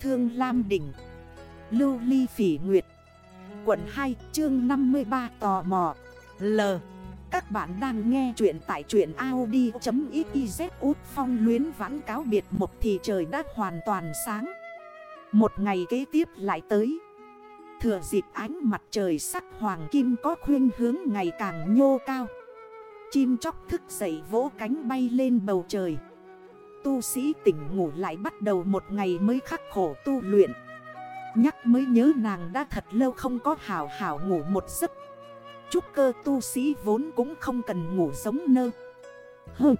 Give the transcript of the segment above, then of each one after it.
Thương Lam Đỉnh, Lưu Ly Phỉ Nguyệt, Quận 2 chương 53 tò mò. L, Các bạn đang nghe chuyện tại chuyện Audi.xyz út phong luyến vãn cáo biệt một thì trời đã hoàn toàn sáng. Một ngày kế tiếp lại tới. Thừa dịp ánh mặt trời sắc hoàng kim có khuyên hướng ngày càng nhô cao. Chim chóc thức dậy vỗ cánh bay lên bầu trời. Tu sĩ tỉnh ngủ lại bắt đầu một ngày mới khắc khổ tu luyện. Nhắc mới nhớ nàng đã thật lâu không có hảo hảo ngủ một giấc. Trúc cơ tu sĩ vốn cũng không cần ngủ giống nơ. Hơ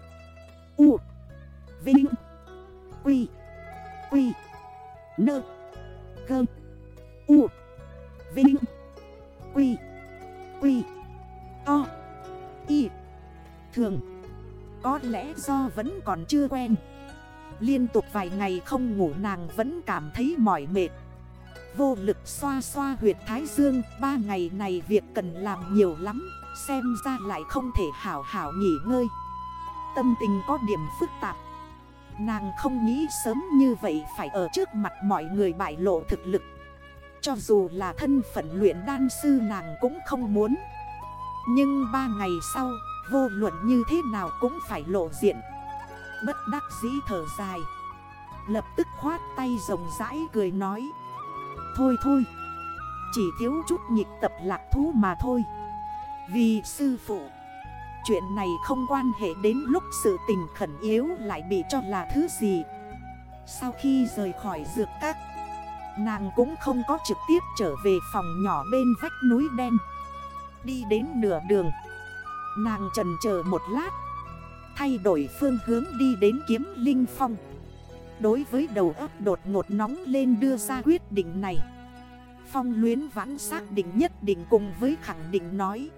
U, Vinh, Quy Quy, Nơ Gơ U, Vinh, Quy Quy To Y Thường. Có lẽ do vẫn còn chưa quen. Liên tục vài ngày không ngủ nàng vẫn cảm thấy mỏi mệt. Vô lực xoa xoa huyệt thái dương, Ba ngày này việc cần làm nhiều lắm, Xem ra lại không thể hảo hảo nghỉ ngơi. Tâm tình có điểm phức tạp. Nàng không nghĩ sớm như vậy phải ở trước mặt mọi người bại lộ thực lực. Cho dù là thân phận luyện đan sư nàng cũng không muốn. Nhưng ba ngày sau Vô luận như thế nào cũng phải lộ diện. Bất đắc dĩ thở dài. Lập tức khoát tay rồng rãi cười nói. Thôi thôi. Chỉ thiếu chút nhịp tập lạc thú mà thôi. Vì sư phụ, Chuyện này không quan hệ đến lúc sự tình khẩn yếu lại bị cho là thứ gì. Sau khi rời khỏi dược các, Nàng cũng không có trực tiếp trở về phòng nhỏ bên vách núi đen. Đi đến nửa đường Nàng trần chờ một lát. Thay đổi phương hướng đi đến kiếm linh phong. Đối với đầu ấp đột ngột nóng lên đưa ra quyết định này. Phong luyến vãn xác định nhất định cùng với khẳng định nói.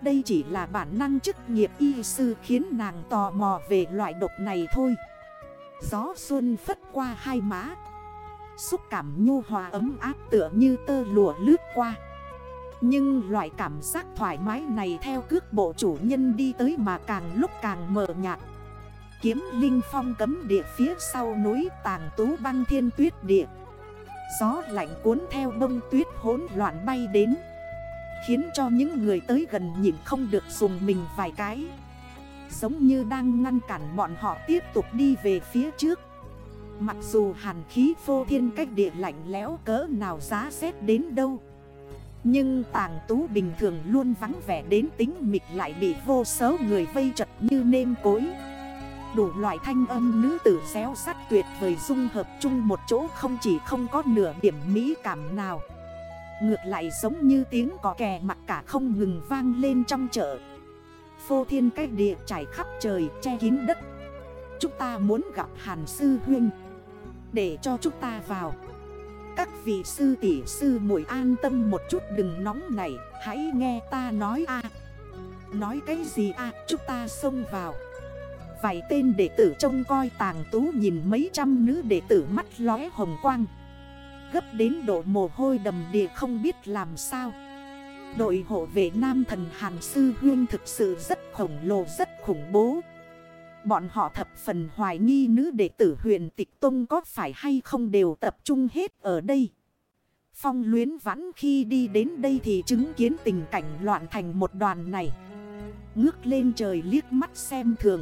Đây chỉ là bản năng chức nghiệp y sư khiến nàng tò mò về loại độc này thôi. Gió xuân phất qua hai má. Xúc cảm nhu hòa ấm áp tựa như tơ lụa lướt qua nhưng loại cảm giác thoải mái này theo cước bộ chủ nhân đi tới mà càng lúc càng mờ nhạt. Kiếm linh phong cấm địa phía sau núi tàng tú băng thiên tuyết địa. Gió lạnh cuốn theo bông tuyết hỗn loạn bay đến, Khiến cho những người tới gần nhìn không được dùng mình vài cái. Giống như đang ngăn cản bọn họ tiếp tục đi về phía trước. Mặc dù hàn khí phô thiên cách địa lạnh lẽo cỡ nào giá xét đến đâu nhưng tàng tú bình thường luôn vắng vẻ đến tính mịch lại bị vô số người vây chật như nêm cối. Đủ loại thanh âm nữ tử xéo sắc tuyệt vời dung hợp chung một chỗ không chỉ không có nửa điểm mỹ cảm nào. Ngược lại giống như tiếng có kè mặt cả không ngừng vang lên trong chợ. Phô thiên cách địa trải khắp trời che kín đất. Chúng ta muốn gặp Hàn Sư Huynh Để cho chúng ta vào các vị sư tỷ sư muội an tâm một chút, đừng nóng này Hãy nghe ta nói a. Nói cái gì a, chúng ta xông vào. Vài tên đệ tử trông coi tàng tú nhìn mấy trăm nữ đệ tử mắt lóe hồng quang. Gấp đến độ mồ hôi đầm đìa không biết làm sao. Đội hộ vệ nam thần Hàn Sư Huyên thực sự rất khổng lồ, rất khủng bố. Bọn họ thập phần hoài nghi nữ đệ tử huyền tịch tông có phải hay không đều tập trung hết ở đây. Phong luyến vãn khi đi đến đây thì chứng kiến tình cảnh loạn thành một đoàn này. Ngước lên trời liếc mắt xem thường.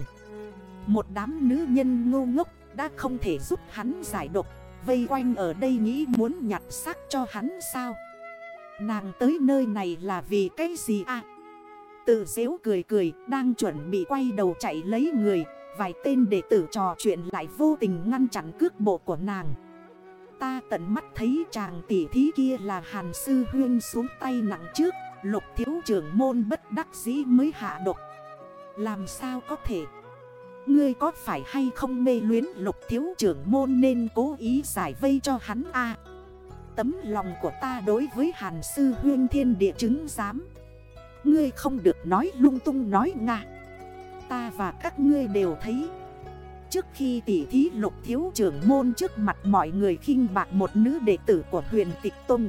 Một đám nữ nhân ngô ngốc đã không thể giúp hắn giải độc. Vây quanh ở đây nghĩ muốn nhặt xác cho hắn sao. Nàng tới nơi này là vì cái gì à? Tự dễu cười cười, Đang chuẩn bị quay đầu chạy lấy người. Vài tên đệ tử trò chuyện lại vô tình ngăn chặn cước bộ của nàng. Ta tận mắt thấy chàng tỉ thí kia là Hàn Sư Huyên xuống tay nặng trước. Lục thiếu trưởng môn bất đắc dĩ mới hạ độc. Làm sao có thể? Ngươi có phải hay không mê luyến lục thiếu trưởng môn nên cố ý giải vây cho hắn a? Tấm lòng của ta đối với Hàn Sư Huyên thiên địa chứng giám. Ngươi không được nói lung tung nói nga. Ta và các ngươi đều thấy. Trước khi tỉ thí lục thiếu trưởng môn trước mặt mọi người khinh bạc một nữ đệ tử của huyền tịch tông.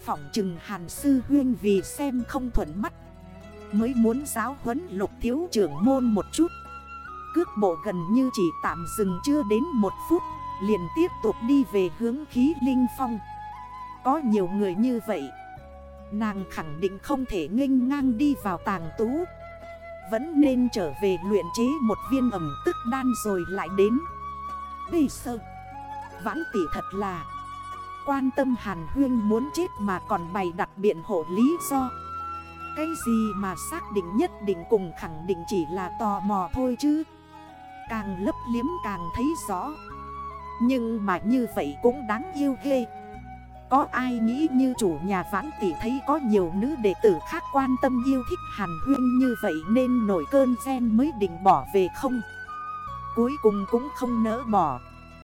Phỏng trừng hàn sư huyên vì xem không thuận mắt, Mới muốn giáo huấn lục thiếu trưởng môn một chút. Cước bộ gần như chỉ tạm dừng chưa đến một phút, liền tiếp tục đi về hướng khí linh phong. Có nhiều người như vậy Nàng khẳng định không thể nghênh ngang đi vào tàng tú. Vẫn nên trở về luyện chế một viên ẩm tức đan rồi lại đến. Bây sơ. Vãn tỷ thật là. Quan tâm Hàn Huyên muốn chết mà còn bày đặt biện hộ lý do. Cái gì mà xác định nhất định cùng khẳng định chỉ là tò mò thôi chứ. Càng lấp liếm càng thấy rõ. Nhưng mà như vậy cũng đáng yêu ghê. Có ai nghĩ như chủ nhà vãn tỷ thấy có nhiều nữ đệ tử khác quan tâm yêu thích Hàn Huyên như vậy Nên nổi cơn gen mới định bỏ về không? Cuối cùng cũng không nỡ bỏ.